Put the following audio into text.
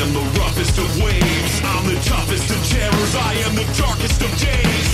am the roughest of waves. I'm the toughest of terrors. I am the darkest of days.